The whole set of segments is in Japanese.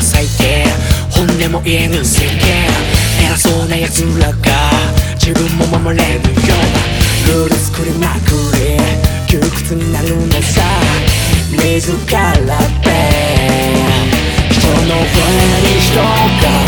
最低本音も言えぬ世間偉そうな奴らが自分も守れぬような。ルール作りまくり窮屈になるのさ。自らで人の上に人が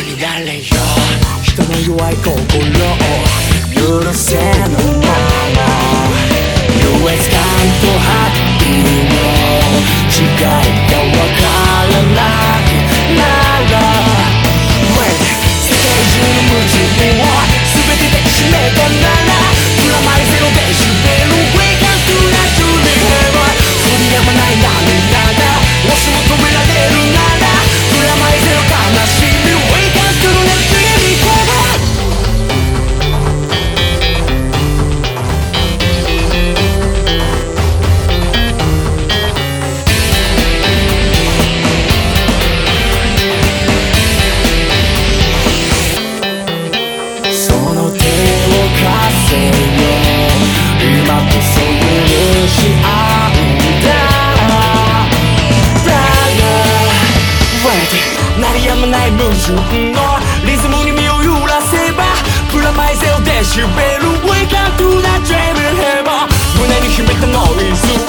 になれよ。人の弱い心を許せない。もない矛盾のリズムに身を揺らせばプラマイゼロデシベル Wake up to that dream 胸に秘めたノイズ